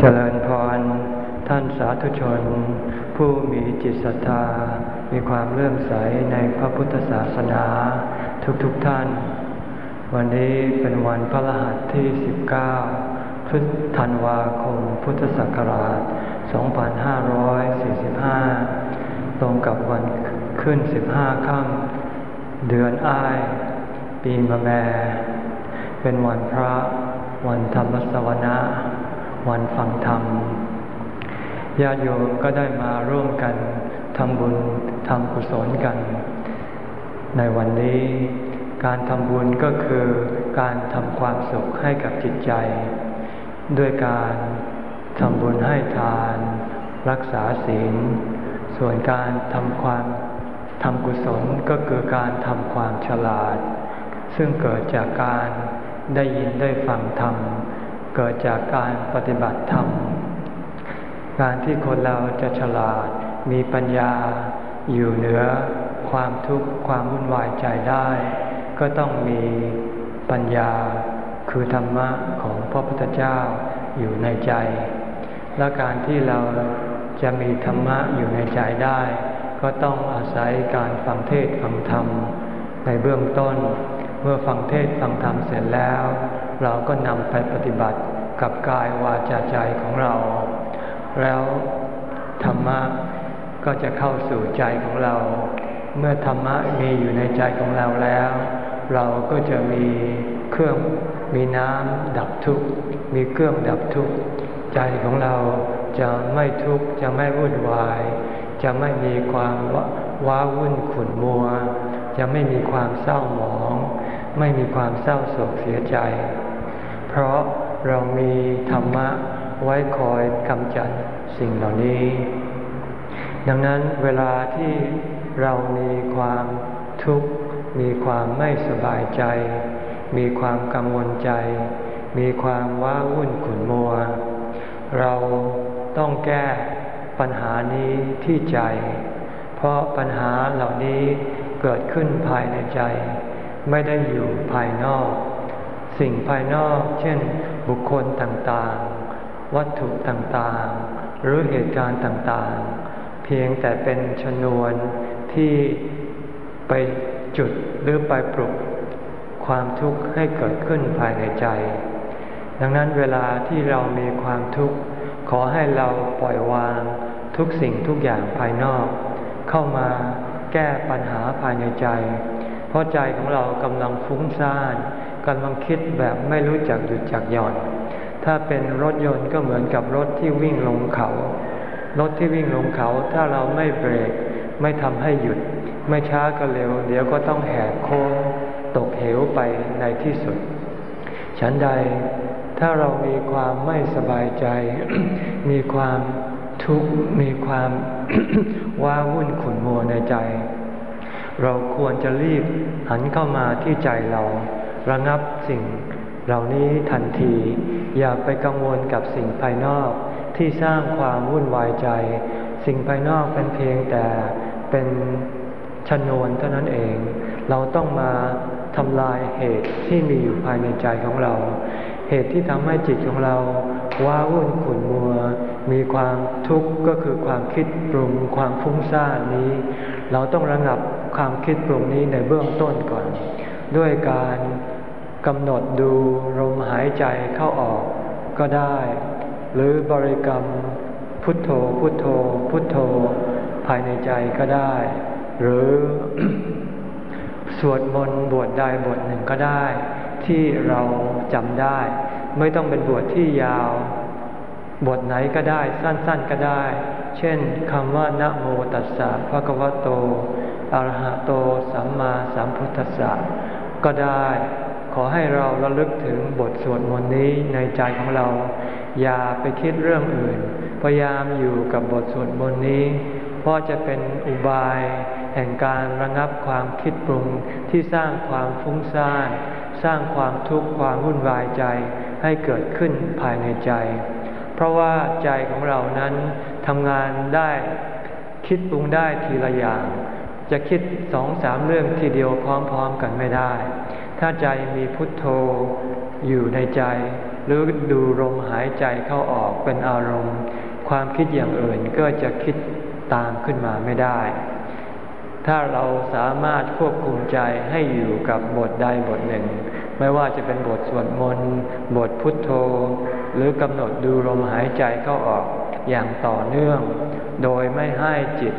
เจริญพร ท่านสาธุชน ผู้มีจิตศรัทธา มีความเลื่อมใสในพระพุทธศาสนา ทุกๆทท่าน วันนี้เป็นวันพระรหัสที่ 19 พฤษธันวาคมพุทธศักราช 2545 ตรงกับวันขึ้น 15 ค่ำเดือนอ้าย ปีมะแม เป็นวันพระวันธรรมสวนา วันฟังธรรมญาติโยมก็ได้มาร่วมกันทำบุญทำกุศลกัน ในวันนี้ การทำบุญก็คือการทำความสุขให้กับจิตใจ ด้วยการทำบุญให้ทาน รักษาศีล ส่วนการทำความทำกุศลก็คือการทำความฉลาด ซึ่งเกิดจากการได้ยินได้ฟังธรรม เกิดจากการปฏิบัติธรรม การที่คนเราจะฉลาดมีปัญญาอยู่เหนือความทุกข์ความวุ่นวายใจได้ ก็ต้องมีปัญญาคือธรรมะของพระพุทธเจ้าอยู่ในใจ และการที่เราจะมีธรรมะอยู่ในใจได้ ก็ต้องอาศัยการฟังเทศฟังธรรม ในเบื้องต้นเมื่อฟังเทศฟังธรรมเสร็จแล้ว เราก็นำไปปฏิบัติกับกายวาจาใจของเรา แล้วธรรมะก็จะเข้าสู่ใจของเรา เมื่อธรรมะมีอยู่ในใจของเราแล้ว เราก็จะมีเครื่องมีน้ำดับทุกข์มีเครื่องดับทุกข์ใจของเราจะไม่ทุกข์จะไม่วุ่นวาย จะไม่มีความว้าวุ่นขุ่นมัว จะไม่มีความเศร้าหมอง ไม่มีความเศร้าโศกเสียใจ เพราะเรามีธรรมะไว้คอยกำจัดสิ่งเหล่านี้ ดังนั้นเวลาที่เรามีความทุกข์ มีความไม่สบายใจ มีความกังวลใจ มีความว้าวุ่นขุ่นมัว เราต้องแก้ปัญหานี้ที่ใจ เพราะปัญหาเหล่านี้เกิดขึ้นภายในใจ ไม่ได้อยู่ภายนอก สิ่งภายนอกเช่น บุคคลต่างๆ วัตถุต่างๆ หรือเหตุการณ์ต่างๆ เพียงแต่เป็นชนวนที่ไปจุดหรือไปปลุกความทุกข์ให้เกิดขึ้นภายในใจ ดังนั้นเวลาที่เรามีความทุกข์ขอให้เราปล่อยวางทุกสิ่งทุกอย่างภายนอก เข้ามาแก้ปัญหาภายในใจ เพราะใจของเรากำลังฟุ้งซ่านกำลังคิดแบบไม่รู้จักหยุดจักหย่อน ถ้าเป็นรถยนต์ก็เหมือนกับรถที่วิ่งลงเขา รถที่วิ่งลงเขา ถ้าเราไม่เบรก ไม่ทำให้หยุด ไม่ช้าก็เร็ว เดี๋ยวก็ต้องแหกโค้งตกเหวไปในที่สุด ฉันใดถ้าเรามีความไม่สบายใจ มีความทุกข์มีความว้าวุ่นขุ่นมัวในใจ เราควรจะรีบหันเข้ามาที่ใจเรา ระงับสิ่ง เหล่านี้ทันที อย่าไปกังวลกับสิ่งภายนอก ที่สร้างความวุ่นวายใจ สิ่งภายนอกเป็นเพียงแต่เป็นชนวนเท่านั้นเอง เราต้องมาทำลายเหตุที่มีอยู่ภายในใจของเรา เหตุที่ทำให้จิตของเราว้าวุ่นขุ่นมัว มีความทุกข์ก็คือความคิดปรุงความฟุ้งซ่านนี้ เราต้องระงับ ความคิดปรุงนี้ในเบื้องต้นก่อน ด้วยการกำหนดดูลมหายใจเข้าออกก็ได้ หรือบริกรรมพุทโธพุทโธ พุทโธ ภายในใจก็ได้ หรือสวดมนต์บวชใดบทหนึ่งก็ได้ ที่เราจำได้ ไม่ต้องเป็นบวชที่ยาว บทไหนก็ได้สั้นๆก็ได้ เช่นคำว่านะโมตัสสะภะคะวโต อรหะโตสัมมาสัมพุทธัสสะก็ได้ ขอให้เราระลึกถึงบทสวดมนต์นี้ในใจของเรา อย่าไปคิดเรื่องอื่น พยายามอยู่กับบทสวดมนต์นี้ เพราะจะเป็นอุบายแห่งการระงับความคิดปรุงที่สร้างความฟุ้งซ่านสร้างความทุกข์ความวุ่นวายใจให้เกิดขึ้นภายในใจ เพราะว่าใจของเรานั้นทำงานได้คิดปรุงได้ทีละอย่าง จะคิดสองสามเรื่องทีเดียวพร้อมๆกันไม่ได้ ถ้าใจมีพุทโธอยู่ในใจ หรือดูลมหายใจเข้าออกเป็นอารมณ์ ความคิดอย่างอื่นก็จะคิดตามขึ้นมาไม่ได้ ถ้าเราสามารถควบคุมใจให้อยู่กับบทใดบทหนึ่ง ไม่ว่าจะเป็นบทสวดมนต์บทพุทโธ หรือกำหนดดูลมหายใจเข้าออกอย่างต่อเนื่อง โดยไม่ให้จิต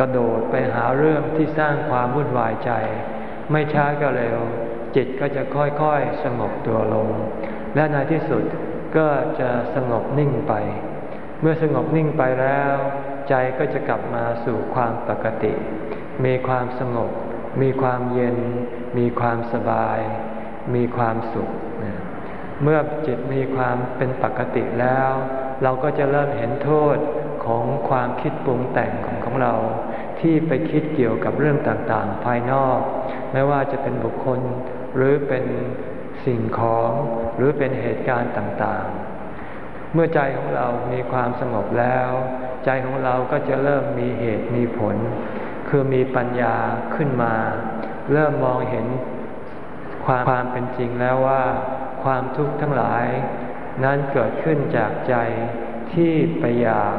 กระโดดไปหาเรื่องที่สร้างความวุ่นวายใจ ไม่ช้าก็เร็ว จิตก็จะค่อยๆสงบตัวลง และในที่สุดก็จะสงบนิ่งไป เมื่อสงบนิ่งไปแล้ว ใจก็จะกลับมาสู่ความปกติ มีความสงบ มีความเย็น มีความสบาย มีความสุข เมื่อจิตมีความเป็นปกติแล้ว เราก็จะเริ่มเห็นโทษของความคิดปรุงแต่งของของเรา ที่ไปคิดเกี่ยวกับเรื่องต่างๆ ภายนอก ไม่ว่าจะเป็นบุคคลหรือเป็นสิ่งของหรือเป็นเหตุการณ์ต่างๆ เมื่อใจของเรามีความสงบแล้ว ใจของเราก็จะเริ่มมีเหตุมีผล คือมีปัญญาขึ้นมา เริ่มมองเห็นความความเป็นจริงแล้วว่า ความทุกข์ทั้งหลาย นั้นเกิดขึ้นจากใจที่ไปอยาก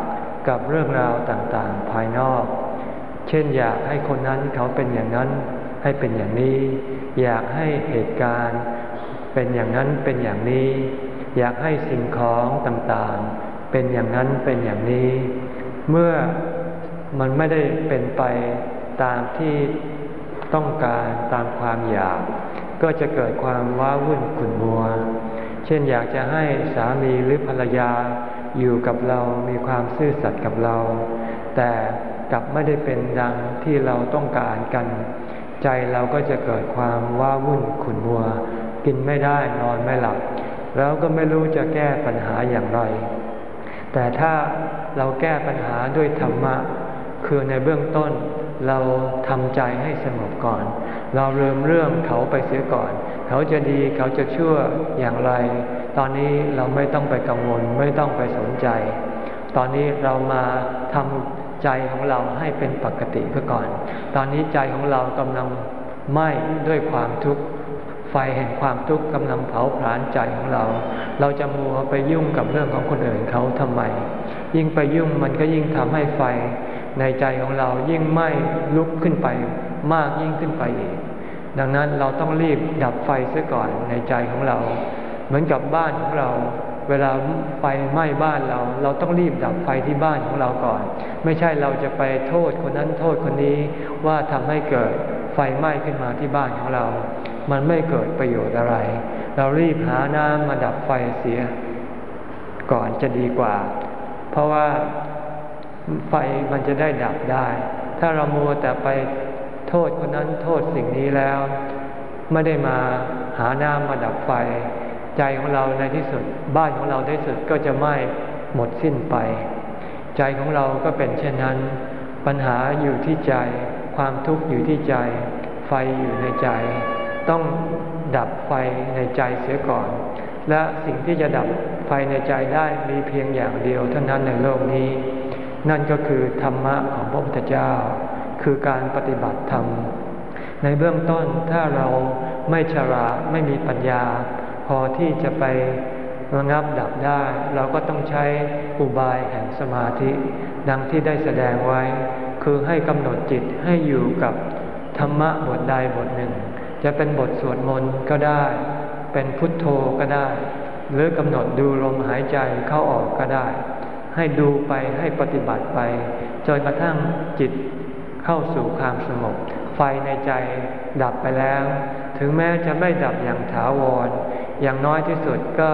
กับเรื่องราวต่างๆ ภายนอก เช่นอยากให้คนนั้นเขาเป็นอย่างนั้น ให้เป็นอย่างนี้ อยากให้เหตุการณ์ เป็นอย่างนั้นเป็นอย่างนี้ อยากให้สิ่งของต่างๆ เป็นอย่างนั้นเป็นอย่างนี้ เมื่อมันไม่ได้เป็นไปตามที่ต้องการตามความอยาก ก็จะเกิดความว้าวุ่นขุ่นมัว เช่นอยากจะให้สามีหรือภรรยาอยู่กับเรา มีความซื่อสัตย์กับเรา แต่ กลับไม่ได้เป็นดังที่เราต้องการกัน ใจเราก็จะเกิดความว้าวุ่นขุ่นมัว กินไม่ได้นอนไม่หลับ แล้วก็ไม่รู้จะแก้ปัญหาอย่างไร แต่ถ้าเราแก้ปัญหาด้วยธรรมะ คือในเบื้องต้นเราทำใจให้สงบก่อน เราเริ่มเรื่องเขาไปเสียก่อน เขาจะดีเขาจะชั่วอย่างไร ตอนนี้เราไม่ต้องไปกังวลไม่ต้องไปสนใจ ตอนนี้เรามาทำ ใจของเราให้เป็นปกติเพื่อก่อน ตอนนี้ใจของเรากำลังไหม้ด้วยความทุกข์ไฟแห่งความทุกข์กำลังเผาผลาญใจของเรา เราจะมัวไปยุ่งกับเรื่องของคนอื่นเขาทำไม ยิ่งไปยุ่งมันก็ยิ่งทำให้ไฟในใจของเรายิ่งไหม้ลุกขึ้นไปมากยิ่งขึ้นไปอีก ดังนั้นเราต้องรีบดับไฟเสียก่อนในใจของเรา เหมือนกับบ้านของเรา เวลาไฟไหม้บ้านเรา เราต้องรีบดับไฟที่บ้านของเราก่อน ไม่ใช่เราจะไปโทษคนนั้นโทษคนนี้ว่าทำให้เกิดไฟไหม้ขึ้นมาที่บ้านของเรา มันไม่เกิดประโยชน์อะไร เรารีบหาน้ำมาดับไฟเสีย ก่อนจะดีกว่า เพราะว่าไฟมันจะได้ดับได้ ถ้าเรามัวแต่ไปโทษคนนั้นโทษสิ่งนี้แล้ว ไม่ได้มาหาน้ำมาดับไฟ ใจของเราในที่สุด บ้านของเราในที่สุดก็จะไม่หมดสิ้นไป ใจของเราก็เป็นเช่นนั้น ปัญหาอยู่ที่ใจ ความทุกข์อยู่ที่ใจ ไฟอยู่ในใจ ต้องดับไฟในใจเสียก่อน และสิ่งที่จะดับไฟในใจได้มีเพียงอย่างเดียวเท่านั้นในโลกนี้ นั่นก็คือธรรมะของพระพุทธเจ้า คือการปฏิบัติธรรมในเบื้องต้นถ้าเราไม่ฉลาดไม่มีปัญญา อที่จะไประงับดับได้ เราก็ต้องใช้อุบายแห่งสมาธิ ดังที่ได้แสดงไว้ คือให้กำหนดจิตให้อยู่กับธรรมะบทใดบทหนึ่ง จะเป็นบทสวดมนต์ก็ได้ เป็นพุทโธก็ได้ หรือกำหนดดูลมหายใจเข้าออกก็ได้ ให้ดูไปให้ปฏิบัติไปจนกระทั่งจิตเข้าสู่ความสงบไฟในใจดับไปแล้ว ถึงแม้จะไม่ดับอย่างถาวร อย่างน้อยที่สุดก็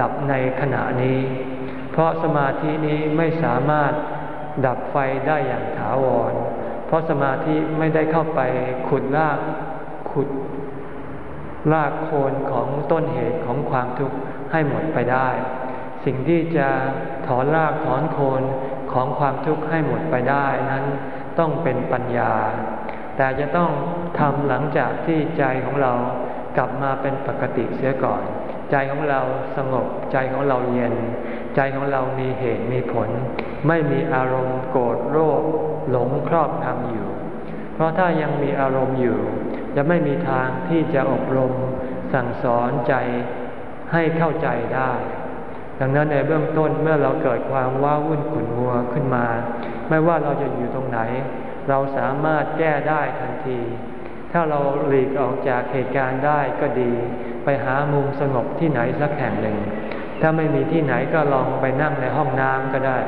ดับในขณะนี้ เพราะสมาธินี้ไม่สามารถดับไฟได้อย่างถาวร เพราะสมาธิไม่ได้เข้าไปขุดลากขุดลากโคนของต้นเหตุของความทุกข์ให้หมดไปได้ สิ่งที่จะถอนรากถอนโคนของความทุกข์ให้หมดไปได้นั้นต้องเป็นปัญญา แต่จะต้องทำหลังจากที่ใจของเรา กลับมาเป็นปกติเสียก่อน ใจของเราสงบ ใจของเราเย็น ใจของเรามีเหตุมีผล ไม่มีอารมณ์โกรธโรค หลงครอบงำอยู่ เพราะถ้ายังมีอารมณ์อยู่ จะไม่มีทางที่จะอบรมสั่งสอนใจให้เข้าใจได้ ดังนั้นในเบื้องต้นเมื่อเราเกิดความว้าวุ่นขุ่นมัวขึ้นมา ไม่ว่าเราจะอยู่ตรงไหน เราสามารถแก้ได้ทันที ถ้าเราหลีกออกจากเหตุการณ์ได้ก็ดี ไปหามุมสงบที่ไหนสักแห่งหนึ่ง ถ้าไม่มีที่ไหนก็ลองไปนั่งในห้องน้ำก็ได้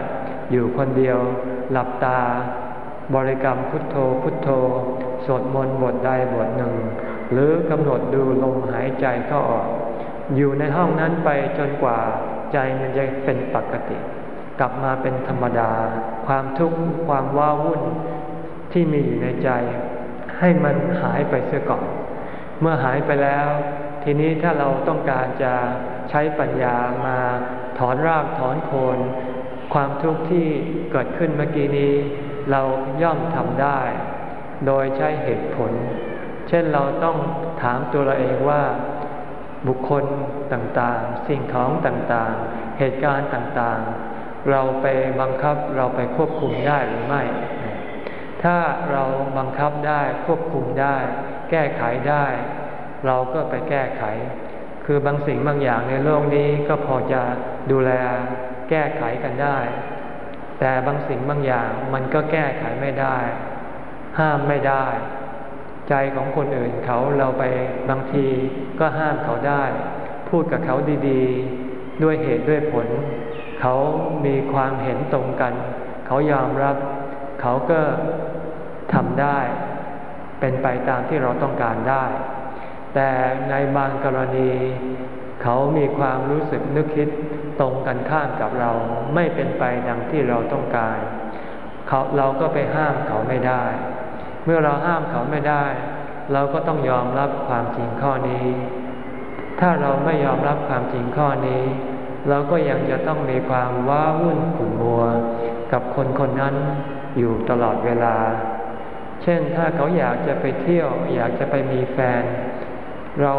อยู่คนเดียว หลับตา บริกรรมพุทโธพุทโธ สวดมนต์บทใดบทหนึ่ง หรือกำหนดดูลมหายใจเข้าออก อยู่ในห้องนั้นไปจนกว่าใจมันจะเป็นปกติ กลับมาเป็นธรรมดา ความทุกข์ความว้าวุ่นที่มีอยู่ในใจ ให้มันหายไปเสียก่อน เมื่อหายไปแล้ว ทีนี้ถ้าเราต้องการจะใช้ปัญญามาถอนรากถอนโคน ความทุกข์ที่เกิดขึ้นเมื่อกี้นี้ เราย่อมทำได้ โดยใช้เหตุผล เช่นเราต้องถามตัวเราเองว่าบุคคลต่างๆ สิ่งของต่างๆ เหตุการณ์ต่างๆ เราไปบังคับเราไปควบคุมได้หรือไม่ ถ้าเราบังคับได้ควบคุมได้ แก้ไขได้ เราก็ไปแก้ไข คือบางสิ่งบางอย่างในโลกนี้ก็พอจะดูแลแก้ไขกันได้ แต่บางสิ่งบางอย่างมันก็แก้ไขไม่ได้ ห้ามไม่ได้ ใจของคนอื่นเขาเราไปบางทีก็ห้ามเขาได้ พูดกับเขาดีๆ ด้วยเหตุด้วยผล เขามีความเห็นตรงกัน เขายอมรับ เขาก็ ทำได้ เป็นไปตามที่เราต้องการได้ แต่ในบางกรณี เขามีความรู้สึกนึกคิดตรงกันข้ามกับเราไม่เป็นไปดังที่เราต้องการเขาเราก็ไปห้ามเขาไม่ได้ เมื่อเราห้ามเขาไม่ได้ เราก็ต้องยอมรับความจริงข้อนี้ ถ้าเราไม่ยอมรับความจริงข้อนี้ เราก็ยังจะต้องมีความว้าวุ่นขุ่นมัว กับคนคนนั้นอยู่ตลอดเวลา เช่นถ้าเขาอยากจะไปเที่ยว อยากจะไปมีแฟน เรา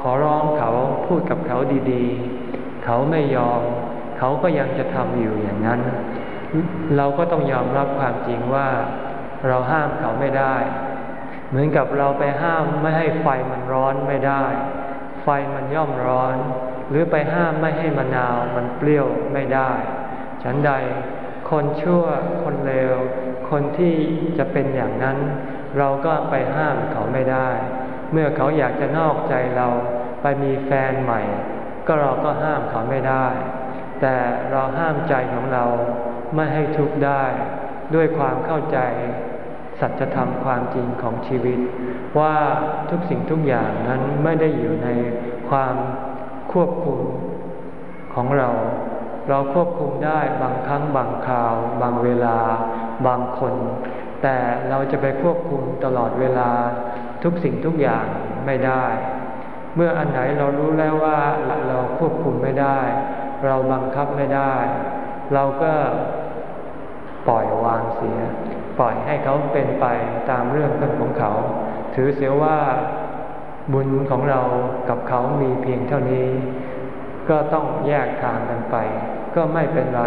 ขอร้องเขาพูดกับเขาดีๆ เขาไม่ยอม เขาก็ยังจะทำอยู่อย่างนั้น เราก็ต้องยอมรับความจริงว่า เราห้ามเขาไม่ได้ เหมือนกับเราไปห้ามไม่ให้ไฟมันร้อนไม่ได้ ไฟมันย่อมร้อน หรือไปห้ามไม่ให้มะนาวมันเปรี้ยวไม่ได้ ฉันใดคนชั่วคนเลว คนที่จะเป็นอย่างนั้น เราก็ไปห้ามเขาไม่ได้ เมื่อเขาอยากจะนอกใจเราไปมีแฟนใหม่ ก็เราก็ห้ามเขาไม่ได้ แต่เราห้ามใจของเราไม่ให้ทุกข์ได้ ด้วยความเข้าใจ สัจธรรมความจริงของชีวิต ว่าทุกสิ่งทุกอย่างนั้นไม่ได้อยู่ในความควบคุมของเรา เราควบคุมได้บางครั้งบางคราว บางเวลา บางคน แต่เราจะไปควบคุมตลอดเวลาทุกสิ่งทุกอย่างไม่ได้ เมื่ออันไหนเรารู้แล้วว่าเราควบคุมไม่ได้ เราบังคับไม่ได้ เราก็ปล่อยวางเสีย ปล่อยให้เขาเป็นไปตามเรื่องเรื่องของเขา ถือเสียว่าบุญของเรากับเขามีเพียงเท่านี้ ก็ต้องแยกทางกันไป ก็ไม่เป็นไร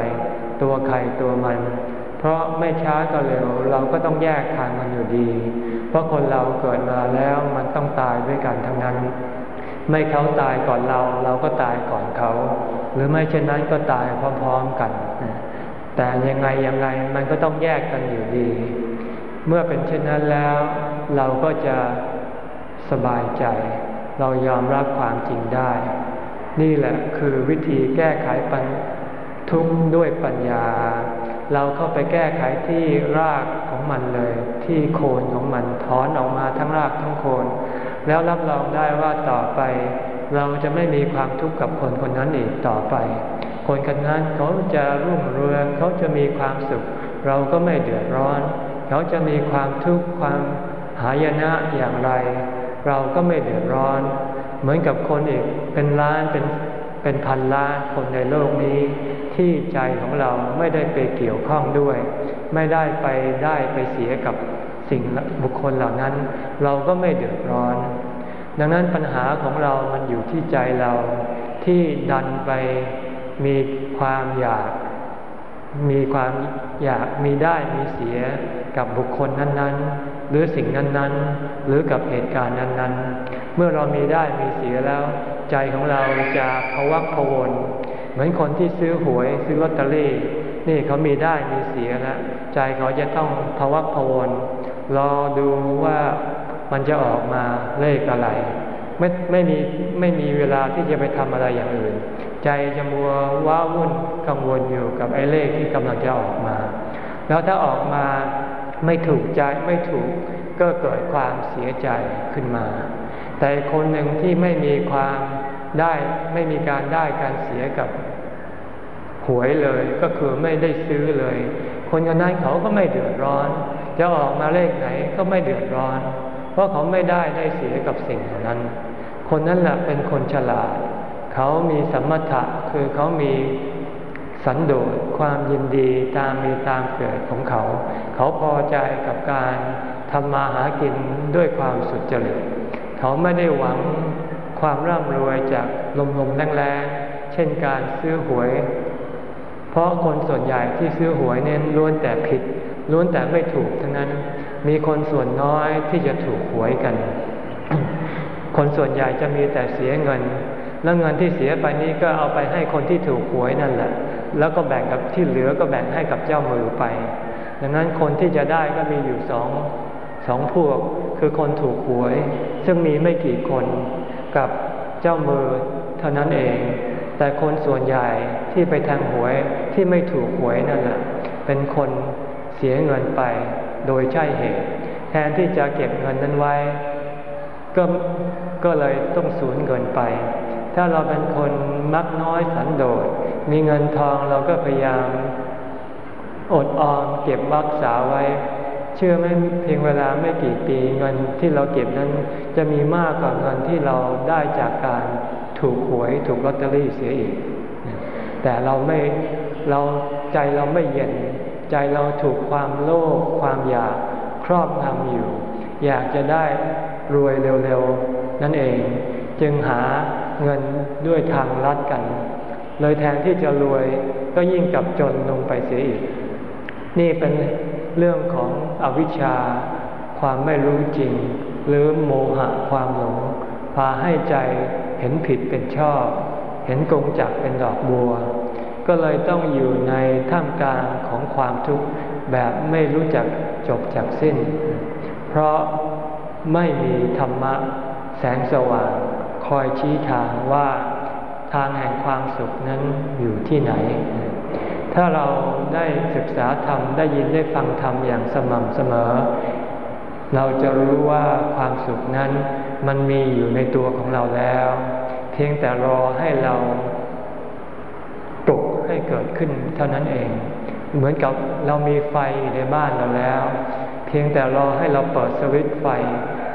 ตัวใครตัวมัน เพราะไม่ช้าก็เร็วเราก็ต้องแยกทางมันอยู่ดี เพราะคนเราเกิดมาแล้วมันต้องตายด้วยกันทั้งนั้น ไม่เขาตายก่อนเราเราก็ตายก่อนเขา หรือไม่เช่นนั้นก็ตายพร้อมๆกัน แต่ยังไงยังไงมันก็ต้องแยกกันอยู่ดี เมื่อเป็นเช่นนั้นแล้วเราก็จะสบายใจ เรายอมรับความจริงได้ นี่แหละคือวิธีแก้ไขปัญทุกข์ด้วยปัญญา เราเข้าไปแก้ไขที่รากของมันเลย ที่โคนของมันถอนออกมาทั้งรากทั้งโคน แล้วรับรองได้ว่าต่อไป เราจะไม่มีความทุกข์กับคนคนนั้นอีกต่อไป คนคนนั้นเขาจะรุ่งเรืองเขาจะมีความสุข เราก็ไม่เดือดร้อน เขาจะมีความทุกข์ความหายนะอย่างไร เราก็ไม่เดือดร้อน เหมือนกับคนอีกเป็นล้านเป็นเป็นพันล้านคนในโลกนี้ ที่ใจของเราไม่ได้ไปเกี่ยวข้องด้วย ไม่ได้ไปได้ไปเสียกับสิ่งบุคคลเหล่านั้น เราก็ไม่เดือดร้อน ดังนั้นปัญหาของเรามันอยู่ที่ใจเราที่ดันไปมีความอยาก มีความอยากมีได้มีเสียกับบุคคลนั้นๆ หรือสิ่งนั้นๆ หรือกับเหตุการณ์นั้นๆ เมื่อเรามีได้มีเสียแล้ว ใจของเราจะพวักพวน เหมือนคนที่ซื้อหวยซื้อลอตเตอรี่ นี่เขามีได้มีเสียแล้วใจเขาจะต้องพวักพวนรอดูว่ามันจะออกมาเลขอะไร ไม่ไม่มีไม่มีเวลาที่จะไปทำอะไรอย่างอื่น ใจจะมัวว้าวุ่นกังวลอยู่กับไอ้เลขที่กำลังจะออกมา แล้วถ้าออกมาไม่ถูกใจไม่ถูกก็เกิดความเสียใจขึ้นมา แต่คนหนึ่งที่ไม่มีความ ได้ไม่มีการได้การเสียกับหวยเลยก็คือไม่ได้ซื้อเลย คนคนนั้นเขาก็ไม่เดือดร้อน จะออกมาเลขไหนก็ไม่เดือดร้อน เพราะเขาไม่ได้ได้เสียกับสิ่งเหล่านั้น คนนั้นแหละเป็นคนฉลาด เขามีสมถะคือเขามีสันโดษความยินดีตามมีตามเกิดของเขา เขาพอใจกับการทำมาหากินด้วยความสุจริต เขาไม่ได้หวัง ความร่ำรวยจากลมๆแรงๆเช่นการซื้อหวย เพราะคนส่วนใหญ่ที่ซื้อหวยเน้นล้วนแต่ผิดล้วนแต่ไม่ถูกทั้งนั้นมีคนส่วนน้อยที่จะถูกหวยกัน คนส่วนใหญ่จะมีแต่เสียเงิน แล้วเงินที่เสียไปนี้ก็เอาไปให้คนที่ถูกหวยนั่นแหละ แล้วก็แบ่งกับที่เหลือก็แบ่งให้กับเจ้ามือไป ดังนั้นคนที่จะได้ก็มีอยู่สองสองพวก คือคนถูกหวย ซึ่งมีไม่กี่คน กับเจ้ามือเท่านั้นเอง แต่คนส่วนใหญ่ที่ไปทางหวยที่ไม่ถูกหวยนั่นแหละเป็นคนเสียเงินไปโดยใช่เหตุ แทนที่จะเก็บเงินนั้นไว้ ก็ก็เลยต้องสูญเงินไป ถ้าเราเป็นคนมักน้อยสันโดษมีเงินทองเราก็พยายามอดออมเก็บรักษาไว้ ชื่อไหมเพียงเวลาไม่กี่ปีเงินที่เราเก็บนั้น จะมีมากกว่าเงินที่เราได้จากการถูกหวยถูกลอตเตอรี่เสียอีก แต่เราไม่เราใจเราไม่เย็น ใจเราถูกความโลภความอยากครอบงำอยู่ อยากจะได้รวยเร็วๆ นั่นเองจึงหาเงินด้วยทางลัดกัน เลยแทนที่จะรวยก็ยิ่งกับจนลงไปเสียอีก นี่เป็น เรื่องของอวิชชา ความไม่รู้จริง หรือโมหะความหลง พาให้ใจเห็นผิดเป็นชอบ เห็นกงจักเป็นดอกบัว ก็เลยต้องอยู่ในท่ามกลางของความทุกข์แบบไม่รู้จักจบจากสิ้น เพราะไม่มีธรรมะแสงสว่าง คอยชี้ทางว่าทางแห่งความสุขนั้นอยู่ที่ไหน ถ้าเราได้ศึกษาธรรมได้ยินได้ฟังธรรมอย่างสม่ำเสมอ เราจะรู้ว่าความสุขนั้นมันมีอยู่ในตัวของเราแล้ว เพียงแต่รอให้เราปลุกให้เกิดขึ้นเท่านั้นเอง เหมือนกับเรามีไฟอยู่ในบ้านเราแล้ว เพียงแต่รอให้เราเปิดสวิตช์ไฟ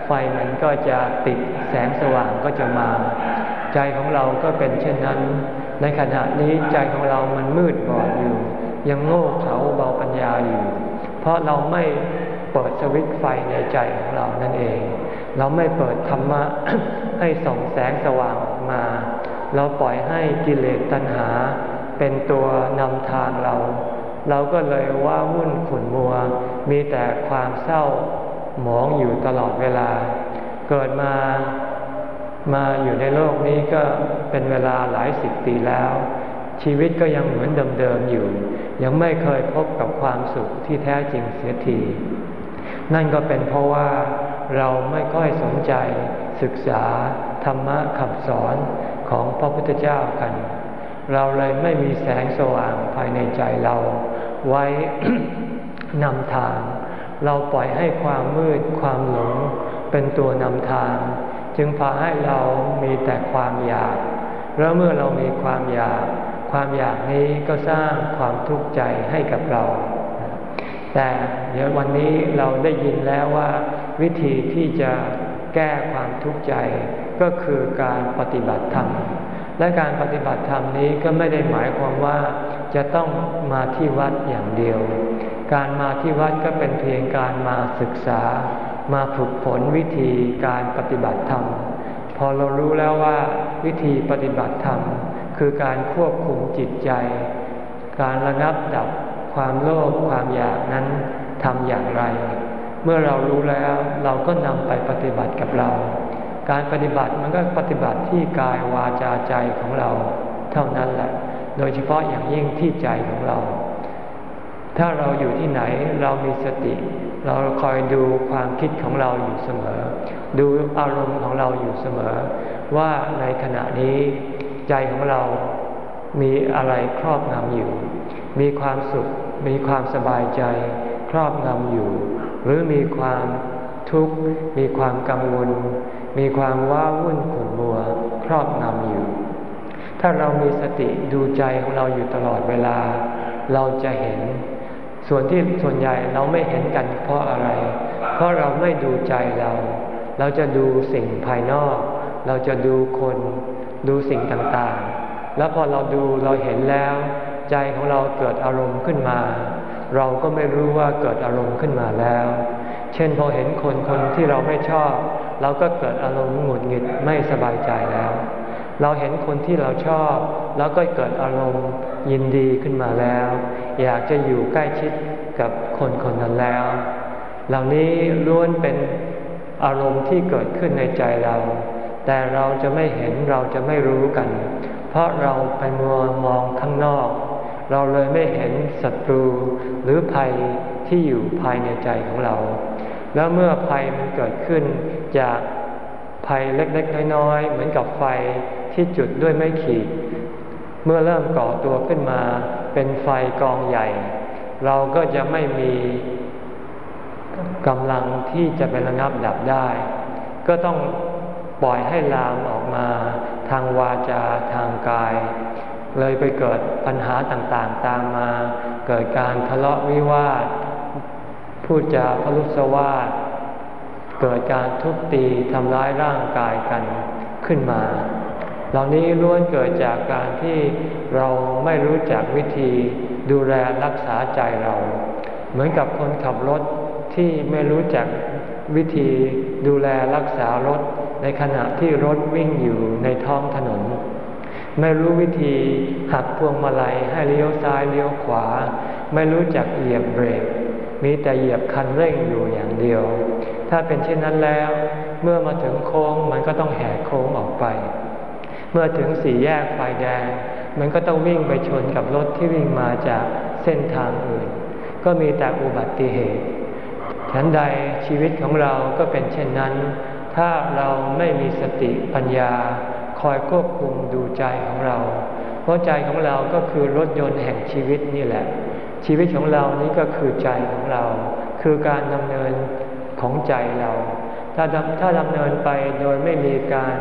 ไฟมันก็จะติดแสงสว่างก็จะมา ใจของเราก็เป็นเช่นนั้น ในขณะนี้ใจของเรามันมืดบอดอยู่ ยังโง่เขลาเบาปัญญาอยู่ เพราะเราไม่เปิดสวิตไฟในใจของเรานั่นเอง เราไม่เปิดธรรมะให้ส่องแสงสว่างออกมา เราปล่อยให้กิเลสตัณหา เป็นตัวนำทางเรา เราก็เลยว่าวุ่นขุ่นมัว มีแต่ความเศร้าหมองอยู่ตลอดเวลา เกิดมา มาอยู่ในโลกนี้ก็เป็นเวลาหลายสิบปีแล้ว ชีวิตก็ยังเหมือนเดิมๆอยู่ ยังไม่เคยพบกับความสุขที่แท้จริงเสียที นั่นก็เป็นเพราะว่าเราไม่ค่อยสนใจศึกษาธรรมะคำสอนของพระพุทธเจ้ากัน เราเลยไม่มีแสงสว่างภายในใจเรา ไว้นำทาง เราปล่อยให้ความมืดความหลงเป็นตัวนำทาง จึงพาให้เรามีแต่ความอยาก แล้วเมื่อเรามีความอยาก ความอยากนี้ก็สร้างความทุกข์ใจให้กับเรา แต่เดี๋ยววันนี้เราได้ยินแล้วว่าวิธีที่จะแก้ความทุกข์ใจก็คือการปฏิบัติธรรม และการปฏิบัติธรรมนี้ก็ไม่ได้หมายความว่าจะต้องมาที่วัดอย่างเดียว การมาที่วัดก็เป็นเพียงการมาศึกษา มาฝึกฝนวิธีการปฏิบัติธรรม พอเรารู้แล้วว่าวิธีปฏิบัติธรรม คือการควบคุมจิตใจ การระงับดับความโลภความอยากนั้นทำอย่างไร เมื่อเรารู้แล้วเราก็นำไปปฏิบัติกับเรา การปฏิบัติมันก็ปฏิบัติที่กายวาจาใจของเรา เท่านั้นแหละ โดยเฉพาะอย่างยิ่งที่ใจของเรา ถ้าเราอยู่ที่ไหนเรามีสติ เราคอยดูความคิดของเราอยู่เสมอ ดูอารมณ์ของเราอยู่เสมอ ว่าในขณะนี้ใจของเรามีอะไรครอบงำอยู่ มีความสุข มีความสบายใจ ครอบงำอยู่ หรือมีความทุกข์ มีความกังวล มีความว้าวุ่นขุ่นมัว ครอบงำอยู่ ถ้าเรามีสติดูใจของเราอยู่ตลอดเวลา เราจะเห็น ส่วนที่ส่วนใหญ่เราไม่เห็นกันเพราะอะไร เพราะเราไม่ดูใจเรา เราจะดูสิ่งภายนอก เราจะดูคนดูสิ่งต่างๆ แล้วพอเราดูเราเห็นแล้ว ใจของเราเกิดอารมณ์ขึ้นมา เราก็ไม่รู้ว่าเกิดอารมณ์ขึ้นมาแล้ว เช่นพอเห็นคนคนที่เราไม่ชอบ เราก็เกิดอารมณ์หงุดหงิดไม่สบายใจแล้ว เราเห็นคนที่เราชอบ แล้วก็เกิดอารมณ์ยินดีขึ้นมาแล้ว อยากจะอยู่ใกล้ชิดกับคนคนนั้นแล้ว เหล่านี้ล้วนเป็นอารมณ์ที่เกิดขึ้นในใจเรา แต่เราจะไม่เห็นเราจะไม่รู้กัน เพราะเราไปมัวมองข้างนอก เราเลยไม่เห็นศัตรูหรือภัยที่อยู่ภายในใจของเรา แล้วเมื่อภัยมันเกิดขึ้นจากภัยเล็กๆ น้อยๆ เหมือนกับไฟที่จุดด้วยไม่ขีด เมื่อเริ่มก่อตัวขึ้นมา เป็นไฟกองใหญ่ เราก็จะไม่มีกำลังที่จะไประงับดับได้ ก็ต้องปล่อยให้ลามออกมาทางวาจาทางกาย เลยไปเกิดปัญหาต่างๆตามมา เกิดการทะเลาะวิวาทพูดจาพลุสวาทเกิดการทุบตีทำร้ายร่างกายกันขึ้นมา เหล่านี้ล้วนเกิดจากการที่เราไม่รู้จักวิธีดูแลรักษาใจเรา เหมือนกับคนขับรถที่ไม่รู้จักวิธีดูแลรักษารถ ในขณะที่รถวิ่งอยู่ในท้องถนน ไม่รู้วิธีหักพวงมาลัยให้เลี้ยวซ้ายเลี้ยวขวา ไม่รู้จักเหยียบเบรก มีแต่เหยียบคันเร่งอยู่อย่างเดียว ถ้าเป็นเช่นนั้นแล้ว เมื่อมาถึงโค้งมันก็ต้องแหกโค้งออกไป เมื่อถึงสี่แยกไฟแดง มันก็ต้องวิ่งไปชนกับรถที่วิ่งมาจากเส้นทางอื่น ก็มีแต่อุบัติเหตุฉันใดชีวิตของเราก็เป็นเช่นนั้น ถ้าเราไม่มีสติปัญญา คอยควบคุมดูใจของเรา เพราะใจของเราก็คือรถยนต์แห่งชีวิตนี่แหละ ชีวิตของเรานี้ก็คือใจของเรา คือการดำเนินของใจเรา ถ้าถ้าดำเนินไปโดยไม่มีการ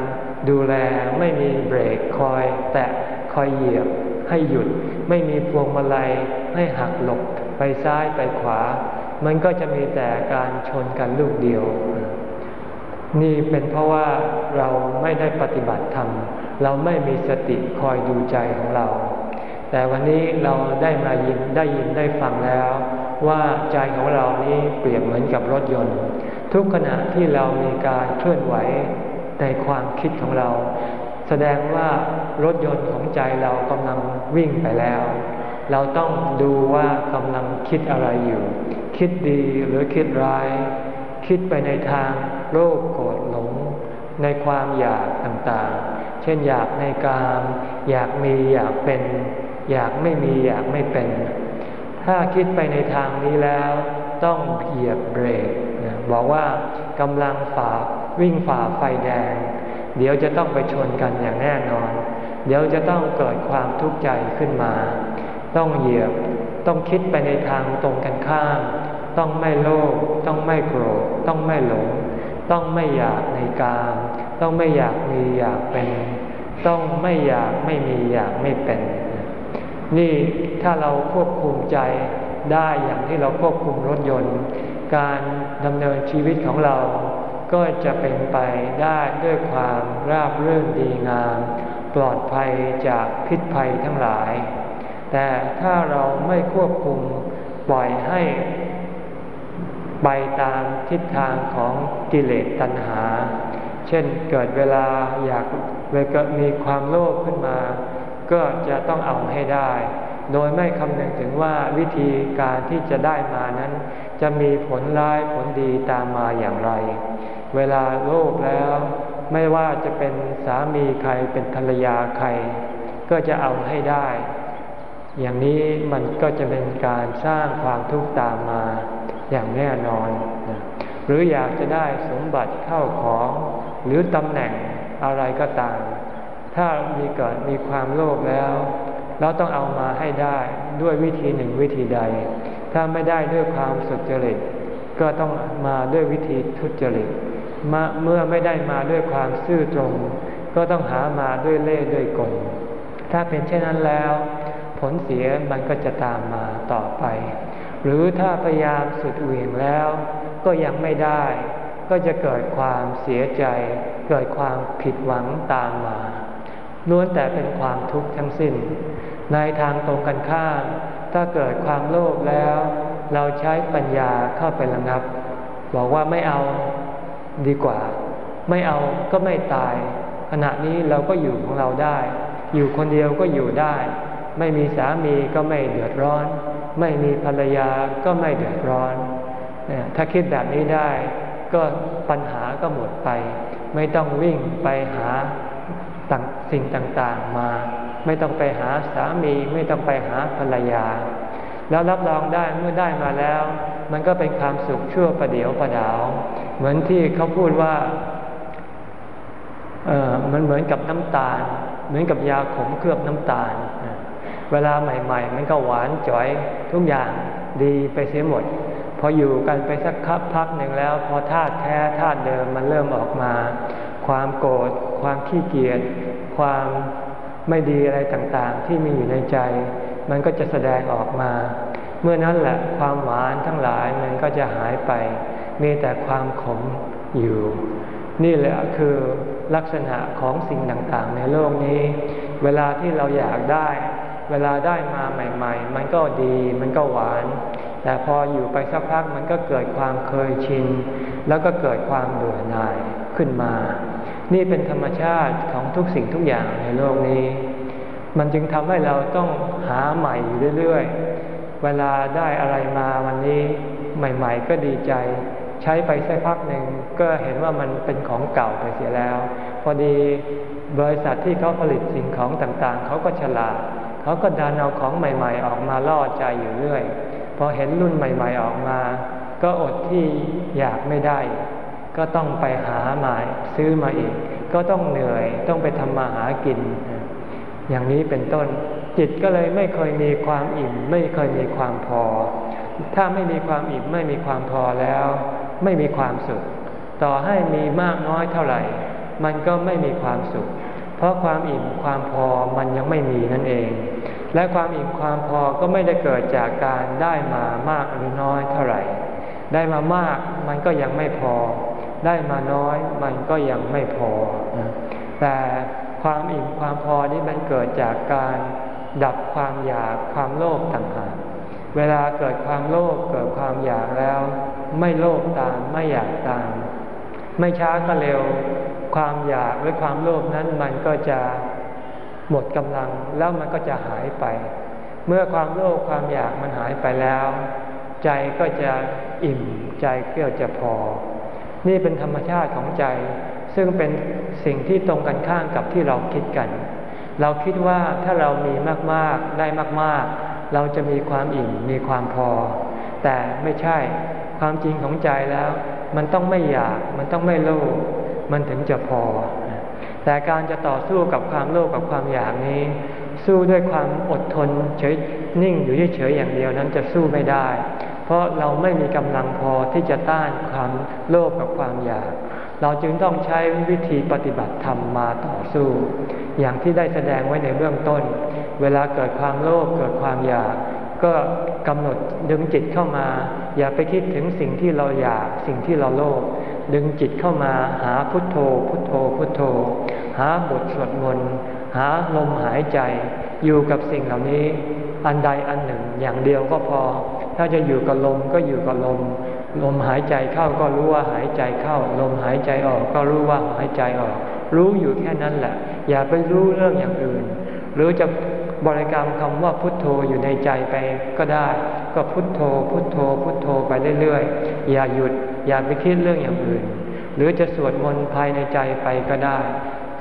ดูแลไม่มีเบรกคอย แตะคอยเหยียบให้หยุด ไม่มีพวงมาลัยให้หักหลบไปซ้ายไปขวา มันก็จะมีแต่การชนกันลูกเดียว นี่เป็นเพราะว่าเราไม่ได้ปฏิบัติธรรมเราไม่มีสติคอยดูใจของเรา แต่วันนี้เราได้มายินได้ยินได้ฟังแล้ว ว่าใจของเรานี้เปรียบเหมือนกับรถยนต์ ทุกขณะที่เรามีการเคลื่อนไหว ในความคิดของเรา แสดงว่ารถยนต์ของใจเรากำลังวิ่งไปแล้ว เราต้องดูว่ากำลังคิดอะไรอยู่ คิดดีหรือคิดร้าย คิดไปในทางโลภโกรธหลง ในความอยากต่างๆ เช่นอยากในกามอยากมีอยากเป็น อยากไม่มีอยากไม่เป็น ถ้าคิดไปในทางนี้แล้ว ต้องเหยียบเบรกบอกว่ากำลังฝ่า วิ่งฝ่าไฟแดง เดี๋ยวจะต้องไปชนกันอย่างแน่นอน เดี๋ยวจะต้องเกิดความทุกข์ใจขึ้นมา ต้องเหยียบต้องคิดไปในทางตรงกันข้าม ต้องไม่โลภต้องไม่โกรธต้องไม่หลง ต้องไม่อยากในกามต้องไม่อยากมีอยากเป็น ต้องไม่อยากไม่มีอยากไม่เป็น นี่ถ้าเราควบคุมใจได้อย่างที่เราควบคุมรถยนต์ การดำเนินชีวิตของเรา ก็จะเป็นไปได้ด้วยความราบรื่นดีงาม ปลอดภัยจากพิษภัยทั้งหลาย แต่ถ้าเราไม่ควบคุมปล่อยให้ไปตามทิศทางของกิเลสตัณหา เช่นเกิดเวลาอยากเวลามีความโลภขึ้นมา ก็จะต้องเอาให้ได้ โดยไม่คำนึงถึงว่าวิธีการที่จะได้มานั้น จะมีผลร้ายผลดีตามมาอย่างไร เวลาโลภแล้ว ไม่ว่าจะเป็นสามีใครเป็นภรรยาใคร ก็จะเอาให้ได้ อย่างนี้มันก็จะเป็นการสร้างความทุกข์ตามมาอย่างแน่นอน หรืออยากจะได้สมบัติเข้าของหรือตำแหน่งอะไรก็ตาม ถ้ามีเกิดมีความโลภแล้ว เราต้องเอามาให้ได้ด้วยวิธีหนึ่งวิธีใด ถ้าไม่ได้ด้วยความสุจริต ก็ต้องมาด้วยวิธีทุจริต เมื่อไม่ได้มาด้วยความซื่อตรง ก็ต้องหามาด้วยเล่ห์ด้วยกลถ้าเป็นเช่นนั้นแล้ว ผลเสียมันก็จะตามมาต่อไป หรือถ้าพยายามสุดเหวี่ยงแล้ว ก็ยังไม่ได้ ก็จะเกิดความเสียใจ เกิดความผิดหวังตามมาล้วนแต่เป็นความทุกข์ทั้งสิ้น ในทางตรงกันข้ามถ้าเกิดความโลภแล้ว เราใช้ปัญญาเข้าไประงับ บอกว่าไม่เอา ดีกว่า ไม่เอาก็ไม่ตาย ขณะนี้เราก็อยู่ของเราได้ อยู่คนเดียวก็อยู่ได้ ไม่มีสามีก็ไม่เดือดร้อน ไม่มีภรรยาก็ไม่เดือดร้อน ถ้าคิดแบบนี้ได้ ก็ปัญหาก็หมดไป ไม่ต้องวิ่งไปหาสิ่งต่างๆมา ไม่ต้องไปหาสามี ไม่ต้องไปหาภรรยา แล้วรับรองได้เมื่อได้มาแล้ว มันก็เป็นความสุขชั่วประเดียวประดาว เหมือนที่เขาพูดว่าเออมันเหมือนกับน้ำตาล เหมือนกับยาขมเคลือบน้ำตาล เวลาใหม่ ๆ มันก็หวานจ่อยทุกอย่างดีไปเสียหมด พออยู่กันไปสักพักหนึ่งแล้ว พอธาตุแท้ธาตุเดิมมันเริ่มออกมา ความโกรธความขี้เกียจความไม่ดีอะไรต่างๆ ที่มีอยู่ในใจ มันก็จะแสดงออกมา เมื่อนั้นแหละความหวานทั้งหลายมันก็จะหายไป มีแต่ความขมอยู่ นี่แหละคือลักษณะของสิ่งต่างๆ ในโลกนี้ เวลาที่เราอยากได้ เวลาได้มาใหม่ ๆ มันก็ดีมันก็หวาน แต่พออยู่ไปสักพักมันก็เกิดความเคยชิน แล้วก็เกิดความเบื่อหน่ายขึ้นมา นี่เป็นธรรมชาติของทุกสิ่งทุกอย่างในโลกนี้ มันจึงทำให้เราต้องหาใหม่อยู่เรื่อยๆ เวลาได้อะไรมาวันนี้ใหม่ ๆ ก็ดีใจ ใช้ไปสักพักหนึ่งก็เห็นว่ามันเป็นของเก่าไปเสียแล้ว พอดีบริษัทที่เขาผลิตสิ่งของต่างๆ เขาก็ฉลาดเขาก็ดันเอาของใหม่ ๆ ออกมาล่อใจอยู่เรื่อย พอเห็นรุ่นใหม่ ๆออกมา ก็อดที่อยากไม่ได้ ก็ต้องไปหามาซื้อมาอีก ก็ต้องเหนื่อยต้องไปทำมาหากิน อย่างนี้เป็นต้นจิตก็เลยไม่เคยมีความอิ่ม ไม่เคยมีความพอ ถ้าไม่มีความอิ่มไม่มีความพอแล้ว ไม่มีความสุข ต่อให้มีมากน้อยเท่าไหร่ มันก็ไม่มีความสุข เพราะความอิ่มความพอมันยังไม่มีนั่นเอง และความอิ่มความพอก็ไม่ได้เกิดจากการได้มามากหรือน้อยเท่าไหร่ ได้มามากมันก็ยังไม่พอ ได้มาน้อยมันก็ยังไม่พอ แต่ความอิ่มความพอนี้มันเกิดจากการดับความอยากความโลภต่างหาก เวลาเกิดความโลภเกิดความอยากแล้ว ไม่โลภตามไม่อยากตาม ไม่ช้าก็เร็ว ความอยากหรือความโลภนั้นมันก็จะหมดกำลังแล้วมันก็จะหายไป เมื่อความโลภความอยากมันหายไปแล้ว ใจก็จะอิ่มใจก็จะพอ นี่เป็นธรรมชาติของใจ ซึ่งเป็นสิ่งที่ตรงกันข้ามกับที่เราคิดกัน เราคิดว่าถ้าเรามีมากๆได้มากๆ เราจะมีความอิ่มมีความพอ แต่ไม่ใช่ความจริงของใจแล้ว มันต้องไม่อยากมันต้องไม่โลภมันถึงจะพอ แต่การจะต่อสู้กับความโลภกับความอยากนี้ สู้ด้วยความอดทนเฉยนิ่งอยู่เฉยอย่างเดียวนั้นจะสู้ไม่ได้ เพราะเราไม่มีกำลังพอที่จะต้านความโลภกับความอยาก เราจึงต้องใช้วิธีปฏิบัติธรรมมาต่อสู้ อย่างที่ได้แสดงไว้ในเบื้องต้น เวลาเกิดความโลภเกิดความอยาก ก็กำหนดดึงจิตเข้ามา อย่าไปคิดถึงสิ่งที่เราอยากสิ่งที่เราโลภดึงจิตเข้ามาหาพุทโธ พุทโธ พุทโธ หาบทสวดมนต์หาลมหายใจ อยู่กับสิ่งเหล่านี้ อันใดอันหนึ่งอย่างเดียวก็พอ ถ้าจะอยู่กับลมก็อยู่กับลม ลมหายใจเข้าก็รู้ว่าหายใจเข้า ลมหายใจออกก็รู้ว่าหายใจออก รู้อยู่แค่นั้นแหละ อย่าไปรู้เรื่องอย่างอื่น หรือจะ บริกรรมคำว่าพุทโธอยู่ในใจไปก็ได้ ก็พุทโธ พุทโธ พุทโธไปเรื่อยๆ อย่าหยุด อย่าไปคิดเรื่องอย่างอื่น หรือจะสวดมนต์ภายในใจไปก็ได้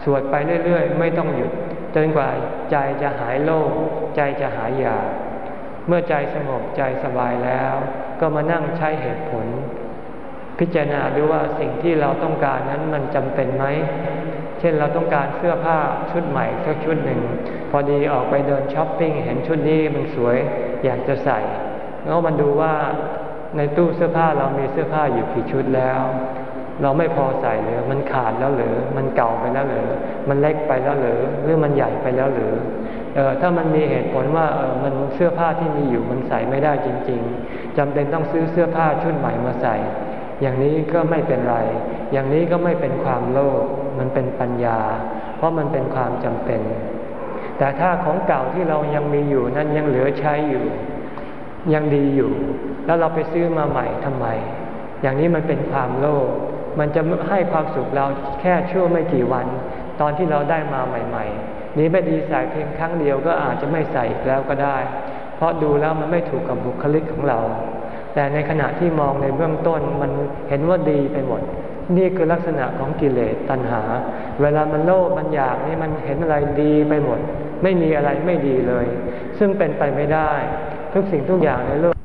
สวดไปเรื่อยๆ ไม่ต้องหยุด จนกว่าใจจะหายโล่งใจจะหายอยากเมื่อใจสงบใจสบายแล้ว ก็มานั่งใช้เหตุผล พิจารณาดูว่าสิ่งที่เราต้องการนั้นมันจำเป็นไหม เช่นเราต้องการเสื้อผ้าชุดใหม่สักชุดหนึ่ง พอดีออกไปเดินช้อปปิ้งเห็นชุดนี้มันสวยอยากจะใส่ แล้วมันดูว่าในตู้เสื้อผ้าเรามีเสื้อผ้าอยู่กี่ชุดแล้ว เราไม่พอใส่หรือมันขาดแล้วหรือมันเก่าไปแล้วหรือมันเล็กไปแล้วหรือหรือมันใหญ่ไปแล้วหรือเออถ้ามันมีเหตุผลว่าเออมันเสื้อผ้าที่มีอยู่มันใส่ไม่ได้จริง ๆจำเป็นต้องซื้อเสื้อผ้าชุดใหม่มาใส่ อย่างนี้ก็ไม่เป็นไร อย่างนี้ก็ไม่เป็นความโลภ มันเป็นปัญญา เพราะมันเป็นความจำเป็น แต่ถ้าของเก่าที่เรายังมีอยู่นั้นยังเหลือใช้อยู่ ยังดีอยู่ แล้วเราไปซื้อมาใหม่ทำไม อย่างนี้มันเป็นความโลภมันจะให้ความสุขเราแค่ชั่วไม่กี่วัน ตอนที่เราได้มาใหม่ ๆ นี้ไม่ดีใส่เพียงครั้งเดียวก็อาจจะไม่ใส่อีกแล้วก็ได้ เพราะดูแล้วมันไม่ถูกกับบุคลิกของเรา แต่ในขณะที่มองในเบื้องต้นมันเห็นว่าดีไปหมด นี่คือลักษณะของกิเลสตัณหา เวลามันโลภมันอยากนี่มันเห็นอะไรดีไปหมด ไม่มีอะไรไม่ดีเลย ซึ่งเป็นไปไม่ได้ ทุกสิ่งทุกอย่างในโลก